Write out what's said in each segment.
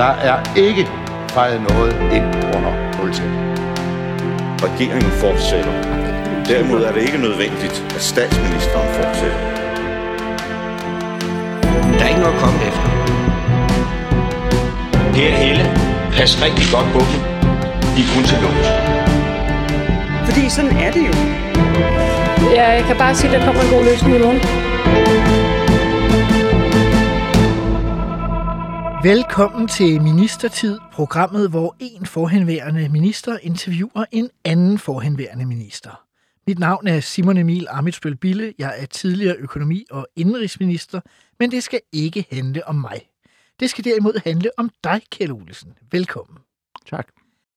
Der er ikke fejret noget ind under politiet. Regeringen fortsætter. Derimod er det ikke nødvendigt, at statsministeren fortsætter. Der er ikke noget at komme efter. Per Helle, pas rigtig godt på dem. De er kun til lås. Fordi sådan er det jo. Ja, jeg kan bare sige, at der kommer en god løsning i morgen. Velkommen til Ministertid, programmet, hvor en forhenværende minister interviewer en anden forhenværende minister. Mit navn er Simon Emil Amitsbøl Bille. Jeg er tidligere økonomi- og indrigsminister, men det skal ikke handle om mig. Det skal derimod handle om dig, Kjell Olesen. Velkommen. Tak.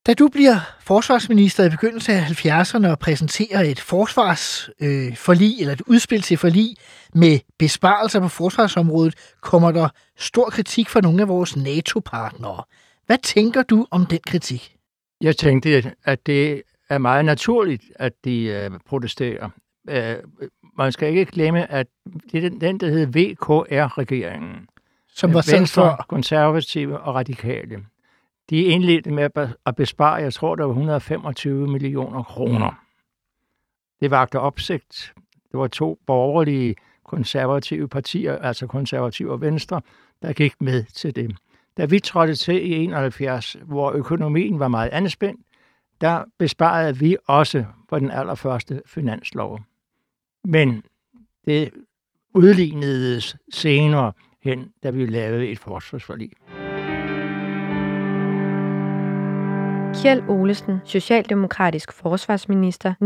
Da du bliver forsvarsminister i begyndelsen af 70'erne og præsenterer et forsvarsforlig, øh, eller et udspil til forlig med besparelser på forsvarsområdet, kommer der stor kritik fra nogle af vores NATO-partnere. Hvad tænker du om den kritik? Jeg tænkte, at det er meget naturligt, at de øh, protesterer. Øh, man skal ikke glemme, at det er den, der hedder VKR-regeringen. Som var Venstre, for... konservative og radikale. De indledte med at bespare, jeg tror, der var 125 millioner kroner. Det vagte opsigt. Det var to borgerlige konservative partier, altså konservative og venstre, der gik med til det. Da vi trådte til i 71, hvor økonomien var meget anspændt, der besparede vi også på den allerførste finanslov. Men det udlignedes senere hen, da vi lavede et forsvarsforlig. Kjeld Olesen, socialdemokratisk forsvarsminister 1971-73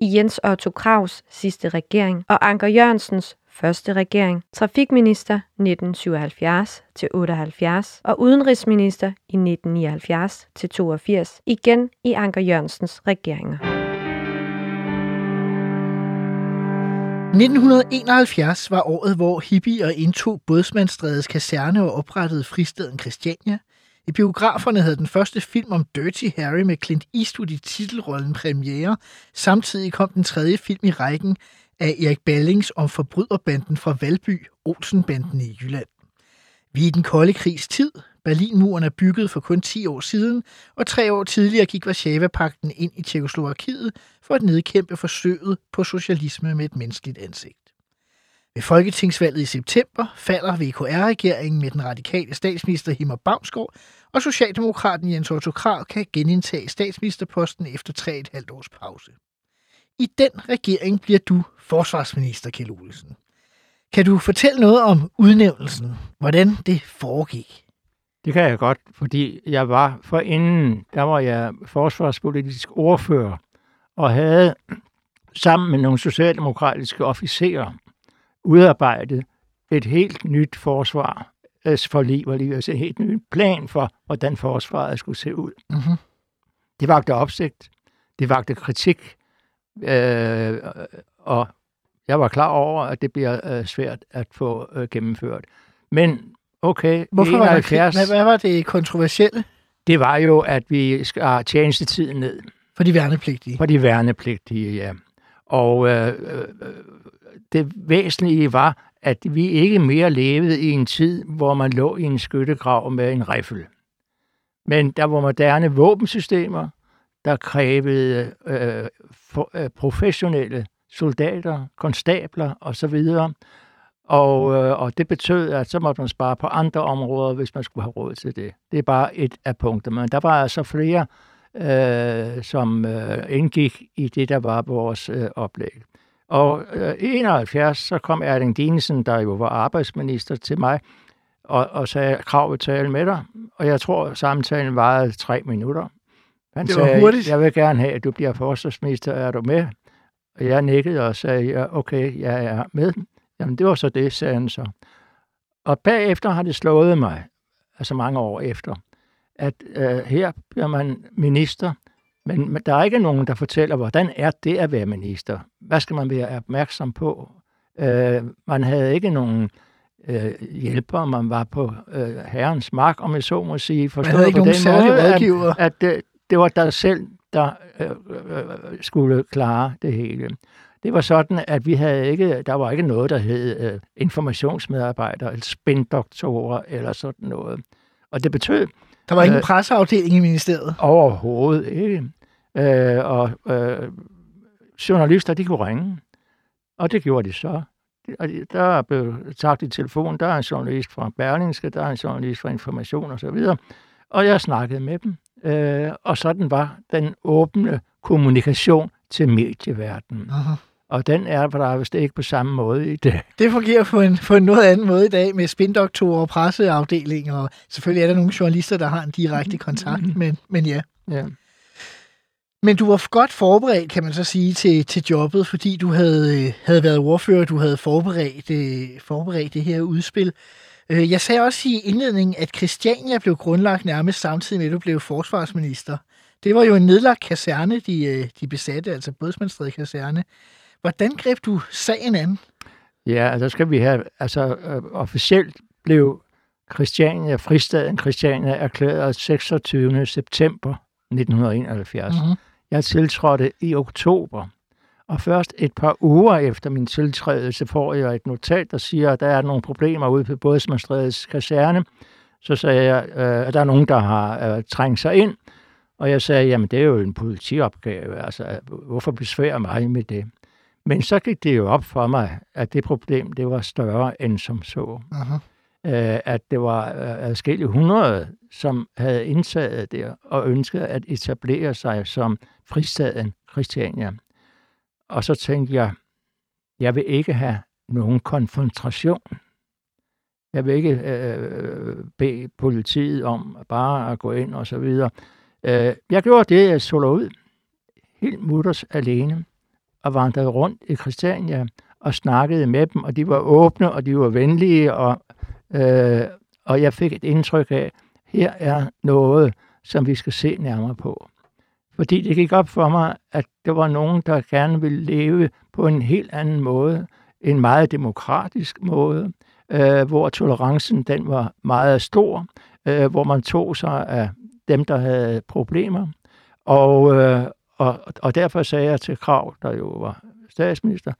i Jens Otto Kraus sidste regering. Og Anker Jørgensens første regering, trafikminister 1977-78 og udenrigsminister i 1979-82, igen i Anker Jørgensens regeringer. 1971 var året, hvor hippier indtog Bådsmandsstrædes kaserne og oprettede fristaden Christiania. I biograferne havde den første film om Dirty Harry med Clint Eastwood i titelrollen premiere. Samtidig kom den tredje film i rækken af Erik Ballings om forbryderbanden fra Valby, Olsenbanden i Jylland. Vi er i den kolde krigs tid. Berlinmuren er bygget for kun 10 år siden, og tre år tidligere gik Varsava-pakten ind i Tjekoslovakiet for at nedkæmpe forsøget på socialisme med et menneskeligt ansigt. Ved folketingsvalget i september falder VKR-regeringen med den radikale statsminister Himmer Bavsgaard, og Socialdemokraten Jens Otto Krag kan genindtage statsministerposten efter 3,5 års pause. I den regering bliver du forsvarsminister, Kjell Olsen. Kan du fortælle noget om udnævnelsen? Hvordan det foregik? Det kan jeg godt, fordi jeg var for inden, der var jeg forsvarspolitisk ordfører, og havde sammen med nogle socialdemokratiske officerer udarbejdet et helt nyt forsvar for liv og liv, altså en helt ny plan for, hvordan forsvaret skulle se ud. Mm-hmm. Det vagte opsigt, det vagte kritik, øh, og jeg var klar over, at det bliver øh, svært at få øh, gennemført. Men okay, Hvorfor 71, var hvad, hvad var det kontroversielle? det var jo, at vi skar tjenestetiden ned For de værnepligtige. for de værnepligtige, ja. Og øh, øh, det væsentlige var, at vi ikke mere levede i en tid, hvor man lå i en skyttegrav med en riffel. Men der var moderne våbensystemer, der krævede øh, for, øh, professionelle soldater, konstabler osv. Og, øh, og det betød, at så måtte man spare på andre områder, hvis man skulle have råd til det. Det er bare et af punkterne. Men der var altså flere, øh, som øh, indgik i det, der var vores øh, oplæg. Og øh, i 71, så kom Erling Dinesen, der jo var arbejdsminister, til mig, og, og sagde, krav vil tale med dig. Og jeg tror, samtalen varede tre minutter. Han Det var sagde, hurtigt. jeg vil gerne have, at du bliver forsvarsminister. Er du med? Og jeg nikkede og sagde, ja, okay, jeg er med. Jamen, det var så det, sagde han så. Og bagefter har det slået mig, altså mange år efter, at øh, her bliver man minister, men der er ikke nogen, der fortæller, hvordan er det at være minister? Hvad skal man være opmærksom på? Øh, man havde ikke nogen øh, hjælper, man var på øh, herrens mark, om jeg så må sige. Man Forstået havde ikke på nogen den måde, at, rådgiver. at det, det var dig selv, der øh, øh, skulle klare det hele. Det var sådan, at vi havde ikke, der var ikke noget, der hed øh, informationsmedarbejdere, eller spindoktorer, eller sådan noget. Og det betød Der var ingen Øh, presseafdeling i ministeriet. overhovedet ikke. Øh, og øh, journalister, de kunne ringe. Og det gjorde de så. Og de- der blev sagt i telefon, der er en journalist fra Berlingske, der er en journalist fra Information osv. Og, og jeg snakkede med dem. Øh, og sådan var den åbne kommunikation til medieverdenen. Aha. Og den er der vist ikke på samme måde i dag. Det fungerer på en, på en noget anden måde i dag med spindoktorer og presseafdelinger, og selvfølgelig er der nogle journalister, der har en direkte kontakt, men, men ja. Ja. Men du var godt forberedt, kan man så sige, til, til jobbet, fordi du havde, øh, havde været ordfører, du havde forberedt, øh, forberedt det her udspil. Øh, Jeg sagde også i indledningen, at Christiania blev grundlagt nærmest samtidig med, at du blev forsvarsminister. Det var jo en nedlagt kaserne, de, de besatte, altså Bådsmandstred kaserne. Hvordan greb du sagen an? Ja, der skal vi have, altså øh, officielt blev Christiania, fristaden Christiania, erklæret 26. september 1971. Mhm. Jeg tiltrådte i oktober, og først et par uger efter min tiltrædelse får jeg et notat, der siger, at der er nogle problemer ude på Bådsmandstredets kaserne. Så sagde jeg, øh, at der er nogen, der har øh, trængt sig ind, og jeg sagde, jamen det er jo en politiopgave, altså hvorfor besvære mig med det? Men så gik det jo op for mig, at det problem, det var større end som så. Aha. Øh, at det var øh, adskillige hundrede, som havde indtaget der og ønskede at etablere sig som fristaden Christiania. Og så tænkte jeg, jeg vil ikke have nogen konfrontation. Jeg vil ikke øh, øh, bede politiet om bare at gå ind og så videre. Øh, jeg gjorde det, jeg så ud helt mutters alene og vandrede rundt i Christiania og snakkede med dem, og de var åbne, og de var venlige, og, øh, og jeg fik et indtryk af, her er noget, som vi skal se nærmere på. Fordi det gik op for mig, at der var nogen, der gerne ville leve på en helt anden måde, en meget demokratisk måde, øh, hvor tolerancen den var meget stor, øh, hvor man tog sig af dem, der havde problemer. Og, øh, og, og derfor sagde jeg til Krav, der jo var statsminister,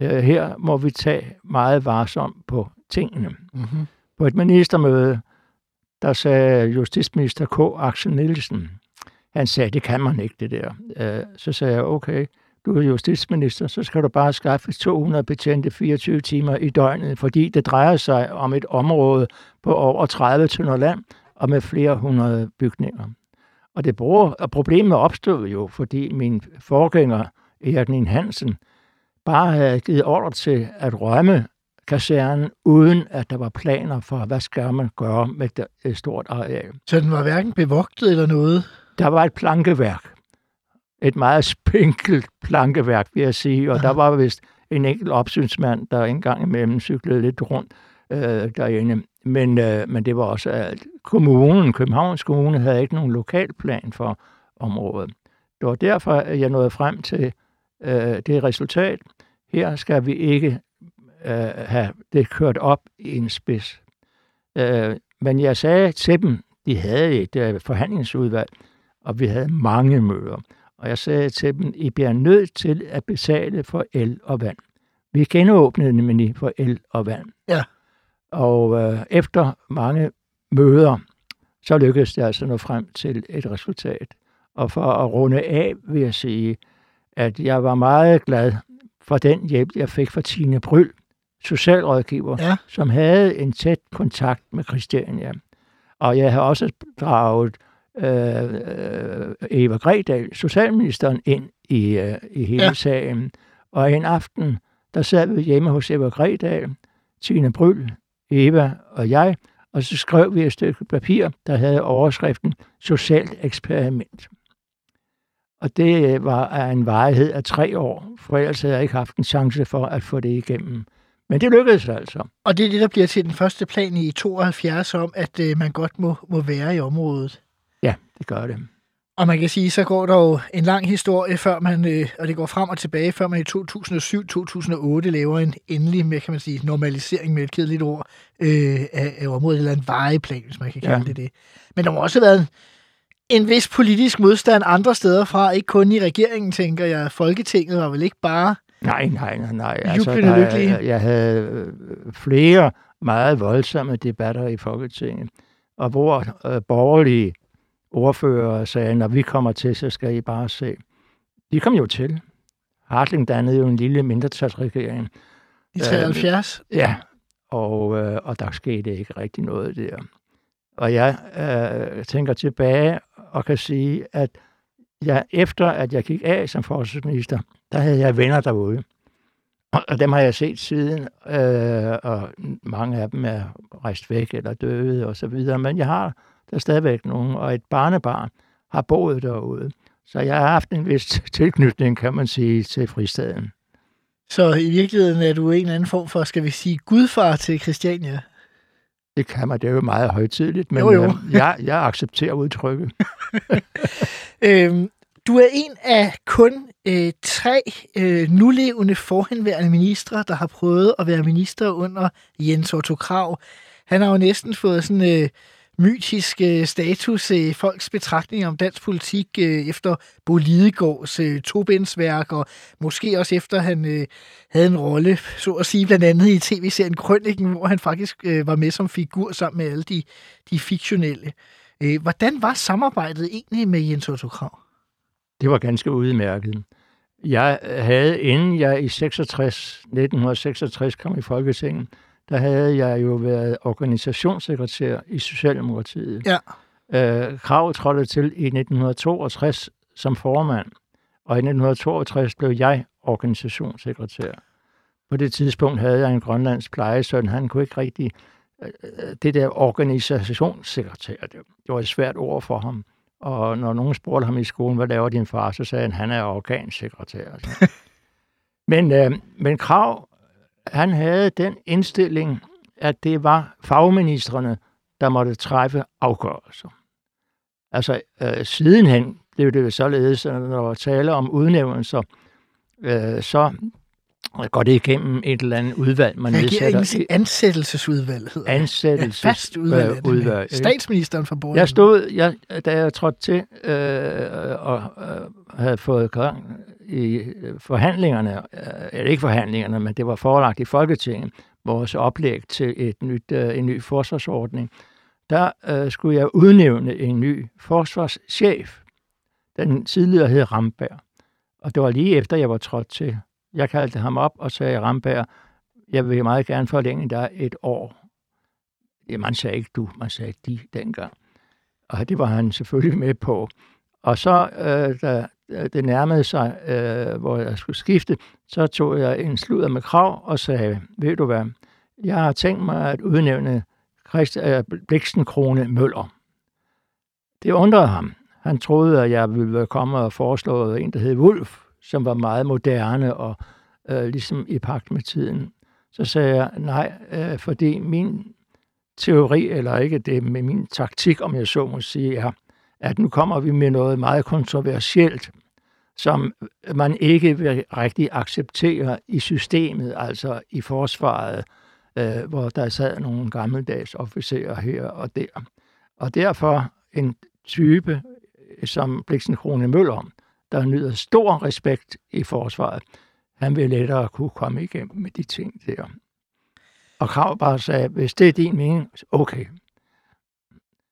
øh, her må vi tage meget varsomt på tingene. Mm-hmm. På et ministermøde, der sagde justitsminister K. Axel Nielsen, han sagde, det kan man ikke, det der. Øh, så sagde jeg, okay, du er justitsminister, så skal du bare skaffe 200 betjente 24 timer i døgnet, fordi det drejer sig om et område på over 30 tønder land og med flere hundrede bygninger. Og det bruger, og problemet opstod jo, fordi min forgænger, Erik Nien Hansen, bare havde givet ordre til at rømme kasernen, uden at der var planer for, hvad skal man gøre med det- et stort areal. Så den var hverken bevogtet eller noget? Der var et plankeværk. Et meget spinkelt plankeværk, vil jeg sige. Og der var vist en enkelt opsynsmand, der engang imellem cyklede lidt rundt øh, derinde. Men, øh, men det var også alt. Kommunen, Københavns Kommune, havde ikke nogen lokalplan for området. Det var derfor, at jeg nåede frem til øh, det resultat. Her skal vi ikke øh, have det kørt op i en spids. Øh, men jeg sagde til dem, de havde et øh, forhandlingsudvalg, og vi havde mange møder. Og jeg sagde til dem, I bliver nødt til at betale for el og vand. Vi genåbnede nemlig for el og vand. Ja. Og øh, efter mange møder, så lykkedes det altså at nå frem til et resultat. Og for at runde af, vil jeg sige, at jeg var meget glad for den hjælp, jeg fik fra Tine Bryl, socialrådgiver, Ja. som havde en tæt kontakt med Christiania. Og jeg har også draget øh, øh, Eva Gredal, socialministeren, ind i, øh, i hele Ja. sagen. Og en aften, der sad vi hjemme hos Eva Gredal, Tine Bryl, Eva og jeg, og så skrev vi et stykke papir, der havde overskriften Socialt eksperiment. Og det øh, var af en varighed af tre år, for ellers havde jeg ikke haft en chance for at få det igennem. Men det lykkedes altså. Og det er det, der bliver til den første plan i 72 om, at øh, man godt må, må være i området. Det gør det. Og man kan sige, så går der jo en lang historie, før man, øh, og det går frem og tilbage, før man i 2007-2008 laver en endelig, med, kan man sige, normalisering med et kedeligt ord, øh, af, af området, eller en vejeplan, hvis man kan kalde Ja. det det. Men der må også have været en vis politisk modstand andre steder fra, ikke kun i regeringen, tænker jeg. Folketinget var vel ikke bare Nej, nej, nej, nej. Altså, der, lykkelige. jeg havde øh, flere meget voldsomme debatter i Folketinget, og hvor øh, borgerlige ordfører sagde, når vi kommer til, så skal I bare se. De kom jo til. Hartling dannede jo en lille mindretalsregering. I 73. Ja, og, øh, og der skete ikke rigtig noget der. Og jeg øh, tænker tilbage og kan sige, at jeg, efter at jeg gik af som forsvarsminister, der havde jeg venner derude. Og, og dem har jeg set siden, øh, og mange af dem er rejst væk eller døde og så videre. Men jeg har der stadigvæk nogen, og et barnebarn har boet derude. Så jeg har haft en vis tilknytning, kan man sige, til fristaden. Så i virkeligheden er du en eller anden form for, skal vi sige, gudfar til Christiania. Det kan man, det er jo meget højtidligt, men Jo, jo. jeg, jeg accepterer udtrykket. Øhm, du er en af kun øh, tre øh, nulevende forhenværende ministre, der har prøvet at være minister under Jens Otto Krav. Han har jo næsten fået sådan øh, mytisk øh, status i folks betragtninger om dansk politik øh, efter Bo Lidegaards øh, tobindsværk, og måske også efter han øh, havde en rolle, så at sige, blandt andet i tv-serien Krønningen, hvor han faktisk øh, var med som figur sammen med alle de, de fiktionelle. Øh, hvordan var samarbejdet egentlig med Jens Otto Krav? Det var ganske udmærket. Jeg havde, inden jeg i 66, 1966 kom i Folketinget, der havde jeg jo været organisationssekretær i Socialdemokratiet. Ja. Øh, Krav trådte til i 1962 som formand, og i 1962 blev jeg organisationssekretær. På det tidspunkt havde jeg en grønlandsk plejesøn. Han kunne ikke rigtig... øh, Det der organisationssekretær, det det var et svært ord for ham. Og når nogen spurgte ham i skolen, hvad laver din far, så sagde han, han er organsekretær. Men, øh, men Krav, han havde den indstilling, at det var fagministerne, der måtte træffe afgørelser. Altså, øh, sidenhen blev det jo således, at når der var tale om udnævnelser, øh, så går det igennem et eller andet udvalg, man nedsætter. ansættelsesudvalg hedder det. Ansættelses Ja, fast udvalg. det. udvalg? Statsministeren for borgerne. Jeg stod, jeg, da jeg trådte til øh, og øh, havde fået gang i øh, forhandlingerne, øh, eller ikke forhandlingerne, men det var forelagt i Folketinget, vores oplæg til et nyt, øh, en ny forsvarsordning, der øh, skulle jeg udnævne en ny forsvarschef. Den tidligere hed Ramberg. Og det var lige efter, jeg var trådt til. Jeg kaldte ham op og sagde, Ramberg, jeg vil meget gerne forlænge dig et år. Ja, man sagde ikke du, man sagde de dengang. Og det var han selvfølgelig med på. Og så, øh, da øh, det nærmede sig, øh, hvor jeg skulle skifte, så tog jeg en sludder med krav og sagde, ved du hvad, jeg har tænkt mig at udnævne Christian øh, Bliksen Krone Møller. Det undrede ham. Han troede, at jeg ville komme og foreslå en, der hed Wolf, som var meget moderne og øh, ligesom i pagt med tiden. Så sagde jeg, nej, øh, fordi min teori, eller ikke det, med min taktik, om jeg så må sige, er, at nu kommer vi med noget meget kontroversielt, som man ikke vil rigtig acceptere i systemet, altså i forsvaret, øh, hvor der sad nogle gammeldags officerer her og der. Og derfor en type som Bliksen Krone Møller, der nyder stor respekt i forsvaret, han vil lettere kunne komme igennem med de ting der. Og Krav bare sagde, hvis det er din mening, okay.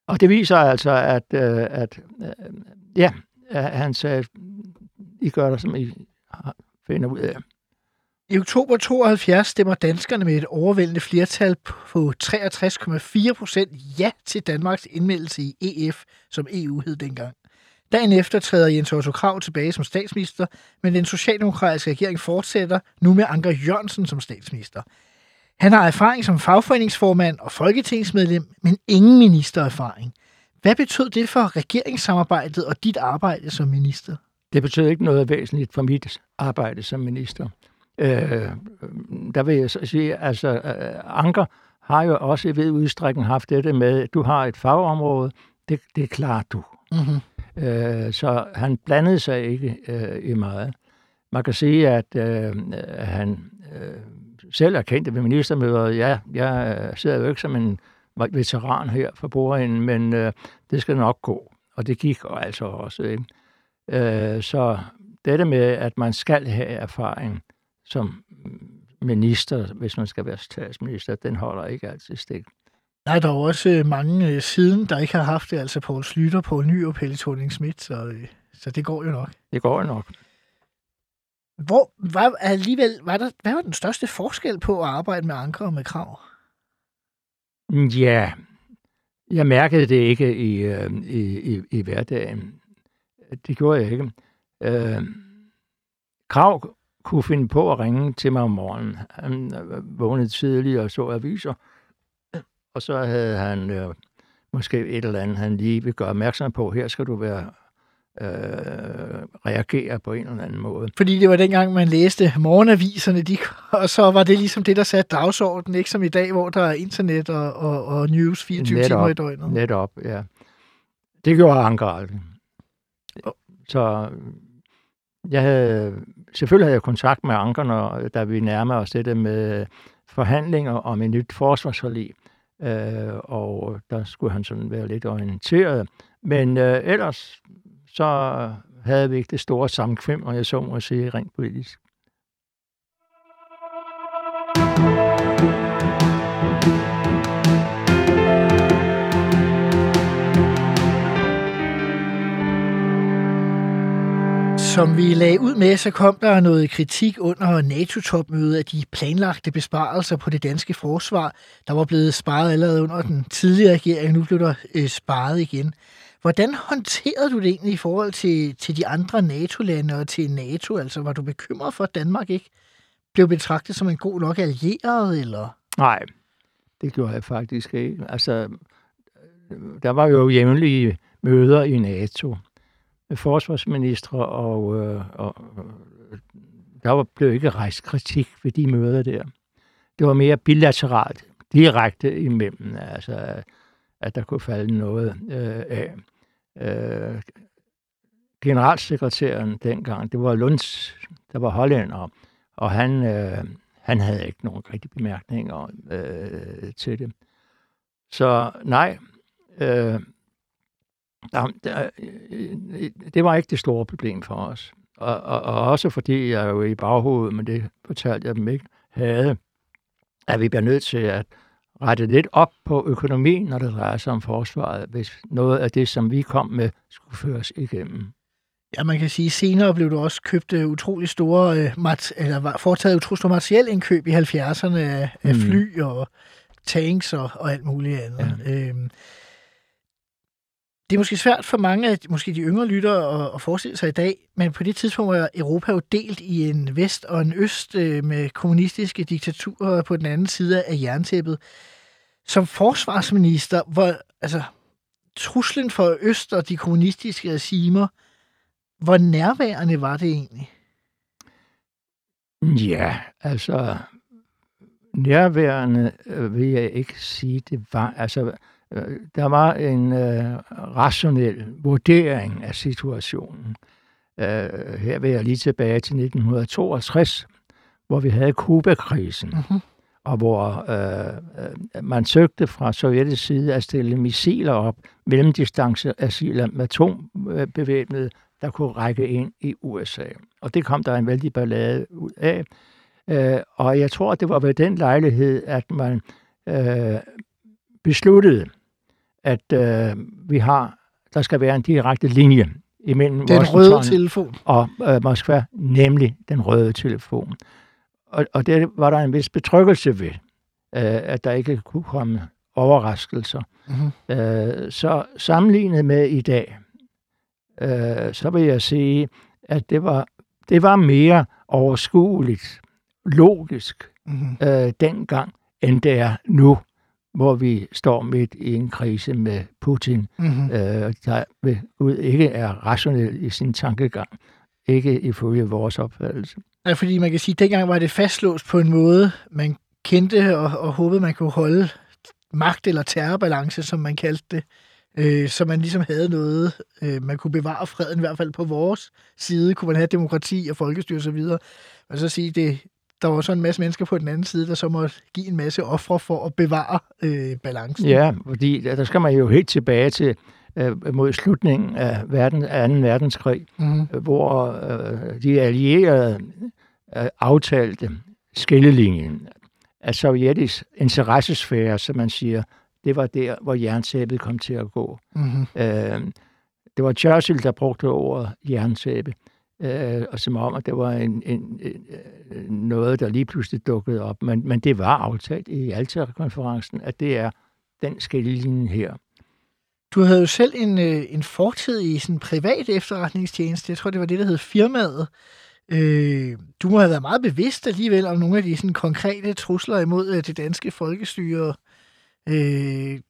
Og det viser altså, at, øh, at øh, ja, han sagde, I gør det, som I finder ud af. I oktober 72 stemmer danskerne med et overvældende flertal på 63,4 procent ja til Danmarks indmeldelse i EF, som EU hed dengang. Dagen efter træder Jens Otto Krav tilbage som statsminister, men den socialdemokratiske regering fortsætter nu med Anker Jørgensen som statsminister. Han har erfaring som fagforeningsformand og folketingsmedlem, men ingen ministererfaring. Hvad betød det for regeringssamarbejdet og dit arbejde som minister? Det betød ikke noget væsentligt for mit arbejde som minister. Øh, der vil jeg så sige, altså øh, Anker har jo også ved udstrækning haft det med, at du har et fagområde, det, det klarer du. Mm-hmm. Øh, så han blandede sig ikke øh, i meget. Man kan sige, at øh, han øh, selv erkendte ved ministermødet, ja, jeg øh, sidder jo ikke som en veteran her for bordenden, men øh, det skal nok gå. Og det gik altså også. Ikke? Øh, så dette med, at man skal have erfaring, som minister, hvis man skal være statsminister, den holder ikke altid stik. Nej, der er jo også øh, mange øh, siden, der ikke har haft det, altså Poul Slytter, Poul Nyrup, Helle thorning Schmidt, så, øh, så det går jo nok. Det går jo nok. Hvor var alligevel, var der, hvad var den største forskel på at arbejde med anker og med krav? Ja, jeg mærkede det ikke i, øh, i, i, i hverdagen. Det gjorde jeg ikke. Øh, Krav kunne finde på at ringe til mig om morgenen. Han øh, vågnede tidligt og så aviser, og så havde han øh, måske et eller andet, han lige vil gøre opmærksom på. Her skal du være øh, reagere på en eller anden måde. Fordi det var dengang, man læste morgenaviserne, de, og så var det ligesom det, der satte dagsordenen, ikke som i dag, hvor der er internet og, og, og news 24 netop, timer i døgnet. Netop, ja. Det gjorde Anker aldrig. Så jeg havde, selvfølgelig havde jeg kontakt med Anker, når, da vi nærmede os det med forhandlinger om et nyt forsvarsforlig. Øh, og der skulle han sådan være lidt orienteret. Men øh, ellers så havde vi ikke det store samkvem, og jeg så må sige rent politisk. Som vi lagde ud med, så kom der noget kritik under NATO-topmødet af de planlagte besparelser på det danske forsvar. Der var blevet sparet allerede under den tidligere regering, nu blev der øh, sparet igen. Hvordan håndterede du det egentlig i forhold til, til de andre NATO-lande og til NATO? Altså, var du bekymret for, at Danmark ikke blev betragtet som en god nok allieret, eller? Nej, det gjorde jeg faktisk ikke. Altså, øh, der var jo jævnlige møder i NATO forsvarsministre, og, øh, og øh, der var, blev ikke rejst kritik ved de møder der. Det var mere bilateralt, direkte imellem, altså, at der kunne falde noget øh, af øh, generalsekretæren dengang, det var Lunds, der var hollænder, og han, øh, han havde ikke nogen rigtig bemærkninger øh, til det. Så nej, øh, der, der, øh, det var ikke det store problem for os. Og, og, og også fordi jeg jo i baghovedet, men det fortalte jeg dem ikke, havde, at vi bliver nødt til at rette lidt op på økonomien, når det drejer sig om forsvaret, hvis noget af det, som vi kom med, skulle føres igennem. Ja, man kan sige, senere blev du også købt uh, utrolig store, uh, mat, eller foretaget utrolig store materiel indkøb i 70'erne af, mm. af fly og tanks og, og alt muligt andet. Ja. Øhm, det er måske svært for mange af måske de yngre lyttere at, at forestille sig i dag, men på det tidspunkt var Europa jo delt i en vest og en øst øh, med kommunistiske diktaturer på den anden side af jerntæppet. Som forsvarsminister, hvor altså, truslen for øst og de kommunistiske regimer, hvor nærværende var det egentlig? Ja, altså nærværende øh, vil jeg ikke sige, det var. Altså, der var en øh, rationel vurdering af situationen. Øh, her vil jeg lige tilbage til 1962, hvor vi havde Kuba-krisen, uh-huh. og hvor øh, øh, man søgte fra sovjetisk side at stille missiler op, mellemdistanceassiler med atombevæbnede, der kunne række ind i USA. Og det kom der en vældig ballade ud af. Øh, og jeg tror, det var ved den lejlighed, at man øh, besluttede, at øh, vi har, der skal være en direkte linje imellem den Washington røde telefon. og øh, Moskva, nemlig den røde telefon. Og, og det var der en vis betryggelse ved, øh, at der ikke kunne komme overraskelser. Mm-hmm. Øh, så sammenlignet med i dag, øh, så vil jeg sige, at det var, det var mere overskueligt, logisk mm-hmm. øh, dengang, end det er nu hvor vi står midt i en krise med Putin, mm-hmm. øh, der ved Gud ikke er rationel i sin tankegang, ikke ifølge vores opfattelse. Ja, fordi man kan sige, at dengang var det fastlåst på en måde, man kendte og, og håbede, man kunne holde magt- eller terrorbalance, som man kaldte det. Øh, så man ligesom havde noget, øh, man kunne bevare freden, i hvert fald på vores side, kunne man have demokrati og folkestyre osv. Og så sige, det, der var så en masse mennesker på den anden side, der så måtte give en masse ofre for at bevare øh, balancen. Ja, fordi der skal man jo helt tilbage til øh, mod slutningen af, verden, af 2. verdenskrig, mm-hmm. hvor øh, de allierede øh, aftalte skillelinjen. At sovjetisk interessesfære, som man siger, det var der, hvor jernsæbet kom til at gå. Mm-hmm. Øh, det var Churchill, der brugte ordet jernsæbe, øh, og som om, at det var en, en, en, øh, noget, der lige pludselig dukkede op. Men, men det var aftalt i Alta-konferencen, at det er den skillelinje her. Du havde jo selv en, øh, en fortid i sådan en privat efterretningstjeneste. Jeg tror, det var det, der hed firmaet. Øh, du må have været meget bevidst alligevel om nogle af de sådan, konkrete trusler imod øh, det danske folkestyre. Øh,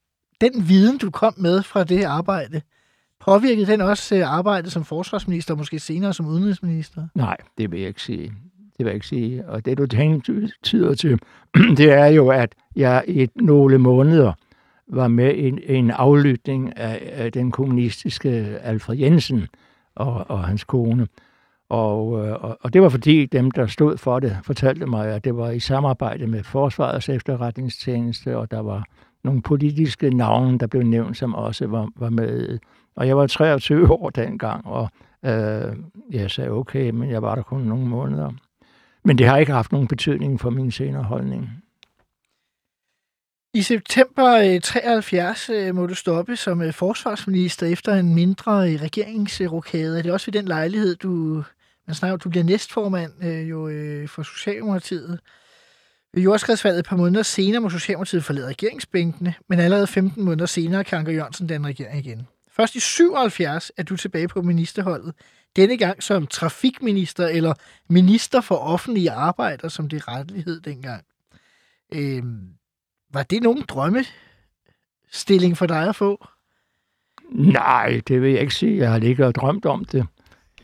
den viden, du kom med fra det arbejde, påvirkede den også øh, arbejdet som forsvarsminister, og måske senere som udenrigsminister? Nej, det vil jeg ikke sige. Det vil jeg ikke sige. Og det, du tyder til, det er jo, at jeg i nogle måneder var med i en, en aflytning af, af den kommunistiske Alfred Jensen og, og hans kone. Og, øh, og, og det var fordi dem, der stod for det, fortalte mig, at det var i samarbejde med Forsvarets efterretningstjeneste, og der var nogle politiske navne, der blev nævnt, som også var, var med. Og jeg var 23 år dengang, og øh, jeg sagde okay, men jeg var der kun nogle måneder. Men det har ikke haft nogen betydning for min senere holdning. I september øh, 73 øh, må du stoppe som øh, forsvarsminister efter en mindre regeringsrokade. regeringsrokade. Er det også ved den lejlighed, du, man snakker, du bliver næstformand jo, for Socialdemokratiet? Ved jordskredsvalget et par måneder senere må Socialdemokratiet forlade regeringsbænkene, men allerede 15 måneder senere kan Anker Jørgensen den regering igen. Først i 77 er du tilbage på ministerholdet, denne gang som trafikminister eller minister for offentlige arbejder, som det rettighed dengang. Øhm, var det nogen drømmestilling for dig at få? Nej, det vil jeg ikke sige. Jeg har ikke drømt om det.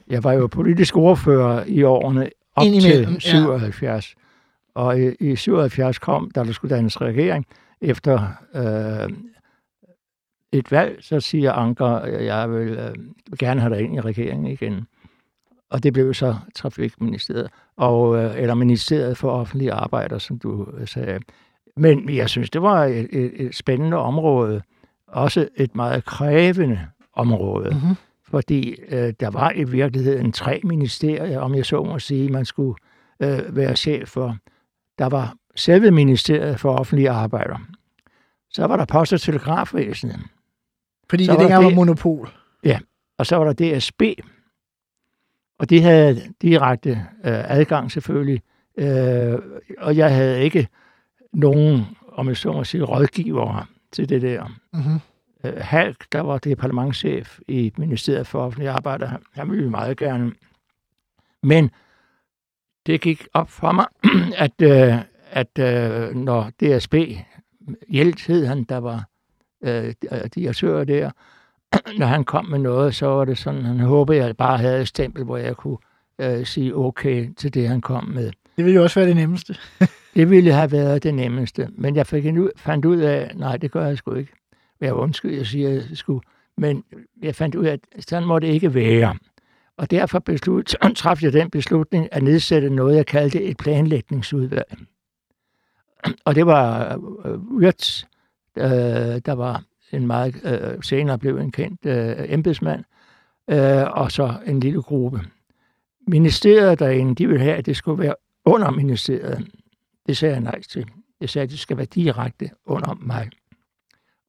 Jeg var jo politisk ordfører i årene op til 77. Ja. Og i, i 77 kom, da der skulle dannes regering, efter øh, et valg, så siger Anker, jeg vil øh, gerne have dig ind i regeringen igen. Og det blev så Trafikministeriet, og, øh, eller Ministeriet for Offentlige Arbejder, som du øh, sagde. Men jeg synes, det var et, et, et spændende område. Også et meget krævende område. Mm-hmm. Fordi øh, der var i virkeligheden tre ministerier, om jeg så må sige, man skulle øh, være chef for. Der var selve ministeriet for offentlige arbejder. Så var der post- og telegrafvæsenet. Fordi så det dengang var, var monopol. Ja, og så var der DSB. Og de havde direkte øh, adgang selvfølgelig. Øh, og jeg havde ikke nogen, om jeg så må sige, rådgivere til det der. Mm-hmm. Øh, Halk, der var departementchef i Ministeriet for Offentlige Arbejder, han, han ville meget gerne. Men det gik op for mig, at, øh, at øh, når DSB, Hjelt hed han, der var øh, direktør der, når han kom med noget, så var det sådan, han håbede, at jeg bare havde et stempel, hvor jeg kunne øh, sige okay til det, han kom med. Det ville jo også være det nemmeste. det ville have været det nemmeste. Men jeg fik ud, fandt ud af, nej, det gør jeg sgu ikke. Jeg undskyld, jeg siger, jeg skulle. Men jeg fandt ud af, at sådan må det ikke være. Og derfor beslut, træffede jeg den beslutning at nedsætte noget, jeg kaldte et planlægningsudvalg. Og det var uh, Wirtz, øh, der var en meget, øh, senere blev en kendt øh, embedsmand, øh, og så en lille gruppe. Ministeriet derinde, de ville have, at det skulle være under ministeriet. Det sagde jeg nej til. Jeg sagde, at det skal være direkte under mig.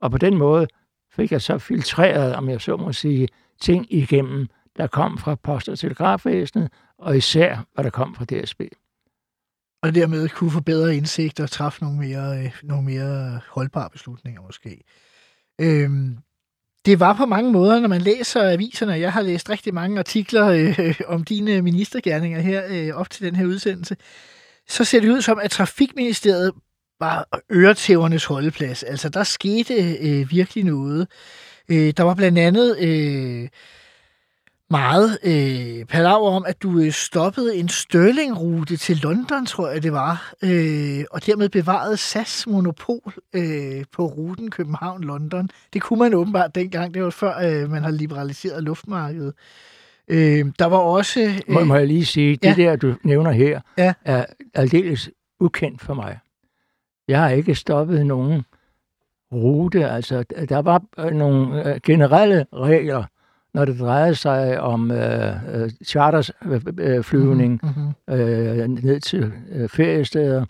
Og på den måde fik jeg så filtreret, om jeg så må sige, ting igennem, der kom fra post- og telegrafvæsenet, og især, hvad der kom fra DSB. Og dermed kunne få bedre indsigt og træffe nogle mere, øh, nogle mere holdbare beslutninger måske. Øhm, det var på mange måder, når man læser aviserne, jeg har læst rigtig mange artikler øh, om dine ministergærninger her øh, op til den her udsendelse, så ser det ud som, at Trafikministeriet var øretævernes holdeplads. Altså, der skete øh, virkelig noget. Øh, der var blandt andet øh, meget øh, palaver om, at du øh, stoppede en Sterling-rute til London, tror jeg det var, øh, og dermed bevarede SAS monopol øh, på ruten København-London. Det kunne man åbenbart dengang, det var før øh, man har liberaliseret luftmarkedet. Øh, der var også... Øh, må, må jeg lige sige, ja. det der, du nævner her, ja. er aldeles ukendt for mig. Jeg har ikke stoppet nogen rute. Altså, der var nogle øh, generelle regler når det drejede sig om øh, øh, charterflyvning Mm-hmm. øh, ned til øh, feriesteder,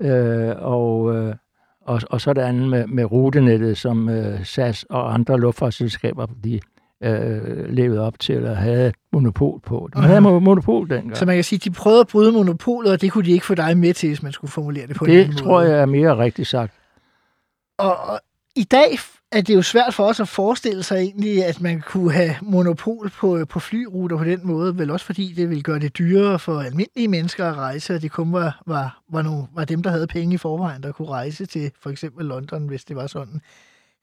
øh, og, øh, og, og sådan med, med rutenettet, som øh, SAS og andre luftfartsselskaber de øh, levede op til at have monopol på. De havde mo- monopol dengang. Så man kan sige, at de prøvede at bryde monopolet, og det kunne de ikke få dig med til, hvis man skulle formulere det på en det anden tror måde. jeg er mere rigtigt sagt. Og, og i dag er det jo svært for os at forestille sig egentlig, at man kunne have monopol på, på flyruter på den måde, vel også fordi det ville gøre det dyrere for almindelige mennesker at rejse, og det kun var, var, var, nogle, var dem, der havde penge i forvejen, der kunne rejse til for eksempel London, hvis det var sådan.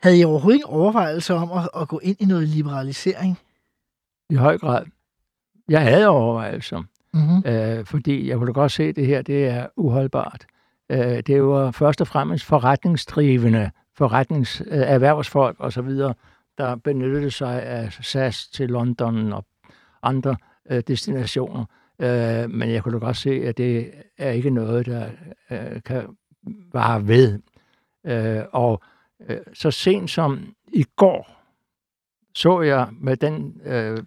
Havde I overhovedet ikke overvejelser om at, at gå ind i noget liberalisering? I høj grad. Jeg havde overvejelser, Mm-hmm. øh, fordi jeg kunne godt se, at det her det er uholdbart. Øh, det var først og fremmest forretningsdrivende, forretnings, øh, erhvervsfolk osv., der benyttede sig af SAS til London og andre øh, destinationer. Øh, men jeg kunne da godt se, at det er ikke noget, der øh, kan vare ved. Øh, og øh, så sent som i går, så jeg med den, øh,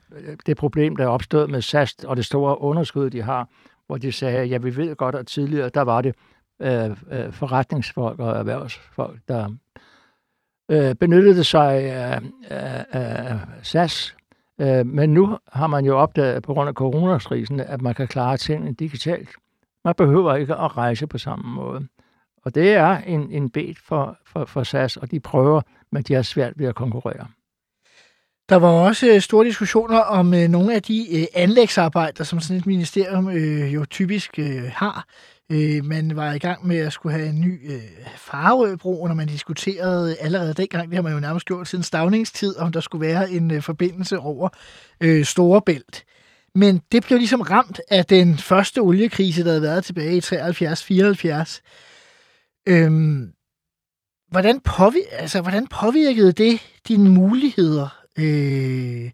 det problem, der opstod med SAS og det store underskud, de har, hvor de sagde, ja, vi ved godt, at tidligere, der var det øh, øh forretningsfolk og erhvervsfolk, der øh, benyttede sig af, af, af SAS. Øh, men nu har man jo opdaget på grund af coronakrisen, at man kan klare tingene digitalt. Man behøver ikke at rejse på samme måde. Og det er en, en bed for, for, for SAS, og de prøver, men de har svært ved at konkurrere. Der var også øh, store diskussioner om øh, nogle af de øh, anlægsarbejder, som sådan et ministerium øh, jo typisk øh, har. Øh, man var i gang med at skulle have en ny øh, Farøbro, når man diskuterede allerede dengang, det har man jo nærmest gjort siden stavningstid, om der skulle være en øh, forbindelse over øh, Storebælt. Men det blev ligesom ramt af den første oliekrise, der havde været tilbage i 73-74. Øhm, hvordan, påvir- altså, hvordan påvirkede det dine muligheder? Øh,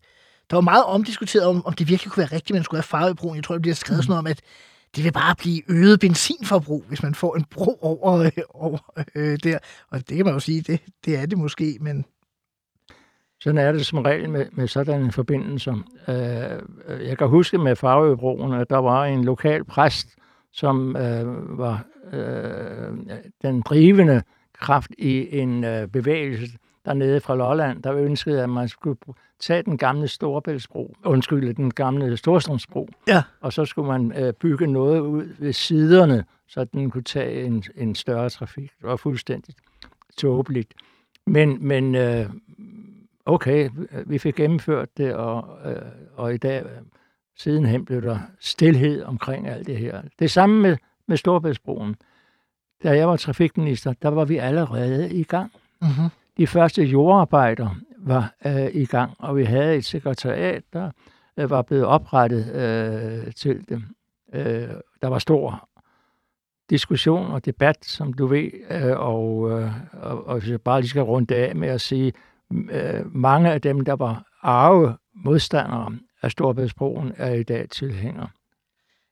der var meget omdiskuteret om, om det virkelig kunne være rigtigt, at man skulle have Farøbroen. Jeg tror, det bliver skrevet sådan noget om, at det vil bare blive øget benzinforbrug, hvis man får en bro over, øh, over øh, der. Og det kan man jo sige, det, det er det måske, men Sådan er det som regel med, med sådan en forbindelse. Øh, jeg kan huske med Farøbroen, at der var en lokal præst, som øh, var øh, den drivende kraft i en øh, bevægelse dernede fra Lolland, der ønskede, at man skulle tage den gamle Storebæltsbro, undskyld, den gamle Storstrømsbro, Ja. og så skulle man øh, bygge noget ud ved siderne, så den kunne tage en, en større trafik. Det var fuldstændig tåbeligt. Men, men øh, okay, vi fik gennemført det, og, øh, og i dag, øh, sidenhen blev der stillhed omkring alt det her. Det samme med, med Storbæltsbroen. Da jeg var trafikminister, der var vi allerede i gang. mm-hmm. De første jordarbejder var øh, i gang, og vi havde et sekretariat, der øh, var blevet oprettet øh, til det. Øh, der var stor diskussion og debat, som du ved, øh, og, øh, og, og hvis jeg bare lige skal runde af med at sige, øh, mange af dem, der var arve modstandere af Storbritannien, er i dag tilhængere.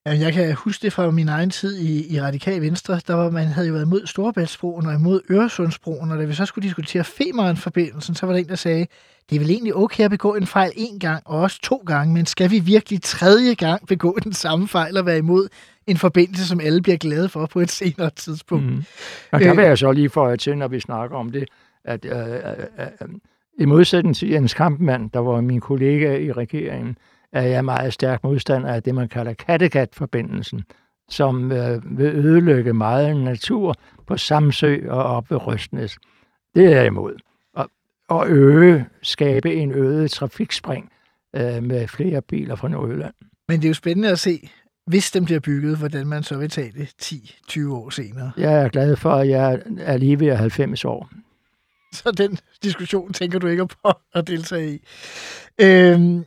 Jeg kan huske det fra min egen tid i, i Radikal Venstre. Der var, man havde jo været imod Storebæltsbroen og imod Øresundsbroen, og da vi så skulle diskutere Femern-forbindelsen, så var der en, der sagde, det er vel egentlig okay at begå en fejl en gang, og også to gange, men skal vi virkelig tredje gang begå den samme fejl og være imod en forbindelse, som alle bliver glade for på et senere tidspunkt? Mm. Og der vil jeg så lige få til, når vi snakker om det, at øh, øh, øh, i modsætning til Jens Kampmann, der var min kollega i regeringen, er jeg meget stærk modstander af det, man kalder Kattegat-forbindelsen, som øh, vil ødelægge meget natur på Samsø og op ved Røstnes. Det er jeg imod. Og, og øge, skabe en øget trafikspring øh, med flere biler fra Nordjylland. Men det er jo spændende at se, hvis den bliver bygget, hvordan man så vil tage det 10-20 år senere. Jeg er glad for, at jeg er lige ved 90 år. Så den diskussion tænker du ikke på at deltage i. Øhm,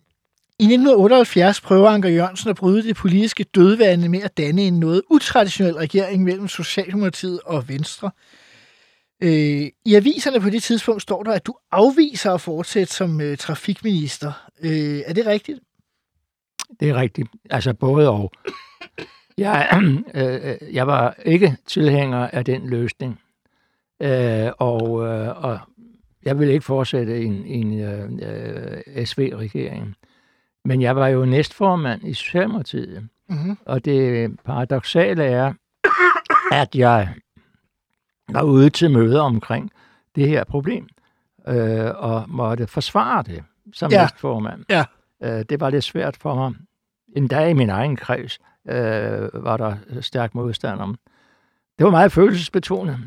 i 1978 prøver Anker Jørgensen at bryde det politiske dødvande med at danne en noget utraditionel regering mellem Socialdemokratiet og Venstre. Øh, I aviserne på det tidspunkt står der, at du afviser at fortsætte som øh, trafikminister. Øh, er det rigtigt? Det er rigtigt. Altså både og. Jeg, øh, øh, jeg var ikke tilhænger af den løsning. Øh, og, øh, og jeg ville ikke fortsætte en, en øh, øh SV-regering. Men jeg var jo næstformand i Socialdemokratiet. Mm-hmm. Og det paradoxale er, at jeg var ude til møder omkring det her problem, øh, og måtte forsvare det som Ja. næstformand. Ja. Øh, det var lidt svært for mig. Endda i min egen kreds øh, var der stærk modstand om. Det var meget følelsesbetonet.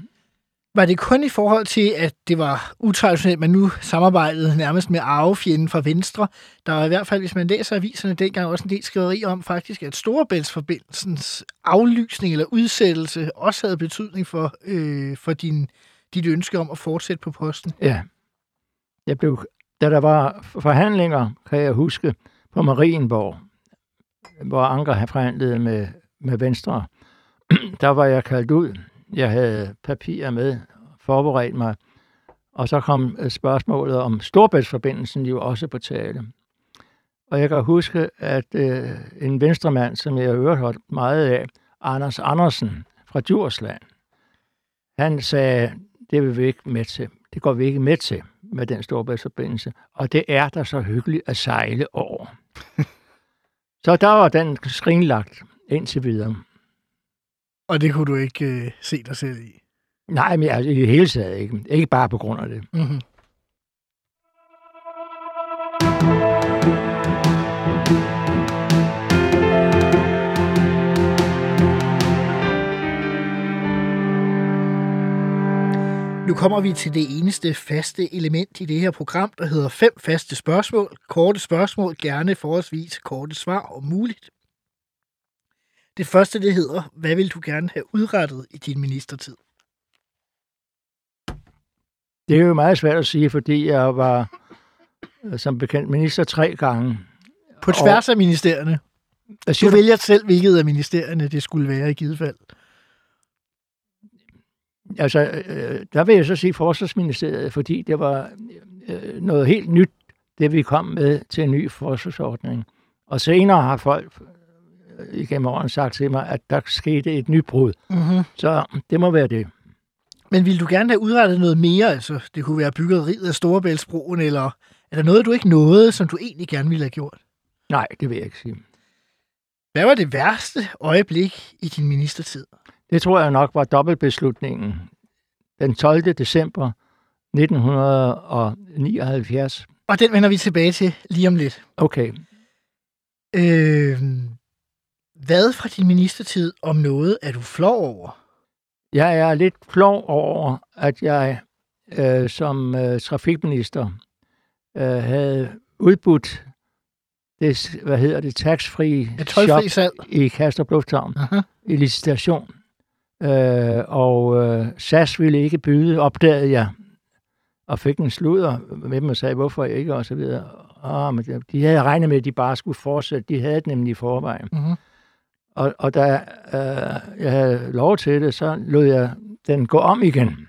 Var det kun i forhold til, at det var utraditionelt, man nu samarbejdede nærmest med arvefjenden fra Venstre? Der var i hvert fald, hvis man læser aviserne dengang, også en del skriveri om faktisk, at Storebæltsforbindelsens aflysning eller udsættelse også havde betydning for, øh, for din, dit ønske om at fortsætte på posten. Ja. Jeg blev, da der var forhandlinger, kan jeg huske, på Marienborg, hvor Anker havde forhandlet med, med Venstre, der var jeg kaldt ud. Jeg havde papirer med, forberedt mig, og så kom øh, spørgsmålet om Storbæltsforbindelsen jo også på tale. Og jeg kan huske, at øh, en venstremand, som jeg hørt holdt meget af, Anders Andersen fra Djursland, han sagde, det vil vi ikke med til. Det går vi ikke med til med den Storbæltsforbindelse. Og det er da så hyggeligt at sejle over. så der var den skrinlagt indtil videre. Og det kunne du ikke øh, se dig selv i. Nej, men altså, i det hele taget ikke. Ikke bare på grund af det. Mm-hmm. Nu kommer vi til det eneste faste element i det her program, der hedder fem faste spørgsmål. Korte spørgsmål, gerne forholdsvis korte svar om muligt. Det første, det hedder, hvad vil du gerne have udrettet i din ministertid? Det er jo meget svært at sige, fordi jeg var øh, som bekendt minister tre gange. På tværs af ministerierne. Du vælger selv, hvilket af ministerierne det skulle være i givet fald. Altså, øh, der vil jeg så sige Forsvarsministeriet, fordi det var øh, noget helt nyt, det vi kom med til en ny forsvarsordning. Og senere har folk igennem årene sagt til mig, at der skete et nybrud. Mm-hmm. Så det må være det. Men ville du gerne have udrettet noget mere? Altså, det kunne være byggeriet af Storebæltsbroen, eller er der noget, du ikke nåede, som du egentlig gerne ville have gjort? Nej, det vil jeg ikke sige. Hvad var det værste øjeblik i din ministertid? Det tror jeg nok var dobbeltbeslutningen. Den 12. december 1979. Og den vender vi tilbage til lige om lidt. Okay, Øh, hvad fra din ministertid om noget er du flov over? Jeg er lidt flov over, at jeg øh, som øh, trafikminister øh, havde udbudt det, hvad hedder det, Et tolvfri salg? i Kastrup Lufthavn Aha. i licitation. Øh, og øh, SAS ville ikke byde, opdagede jeg, og fik en sludder med dem og sagde, hvorfor ikke, og så videre. Ah, men de- de havde regnet med, at de bare skulle fortsætte. De havde det nemlig i forvejen. Mhm. Og, og da øh, jeg havde lov til det, så lod jeg den gå om igen.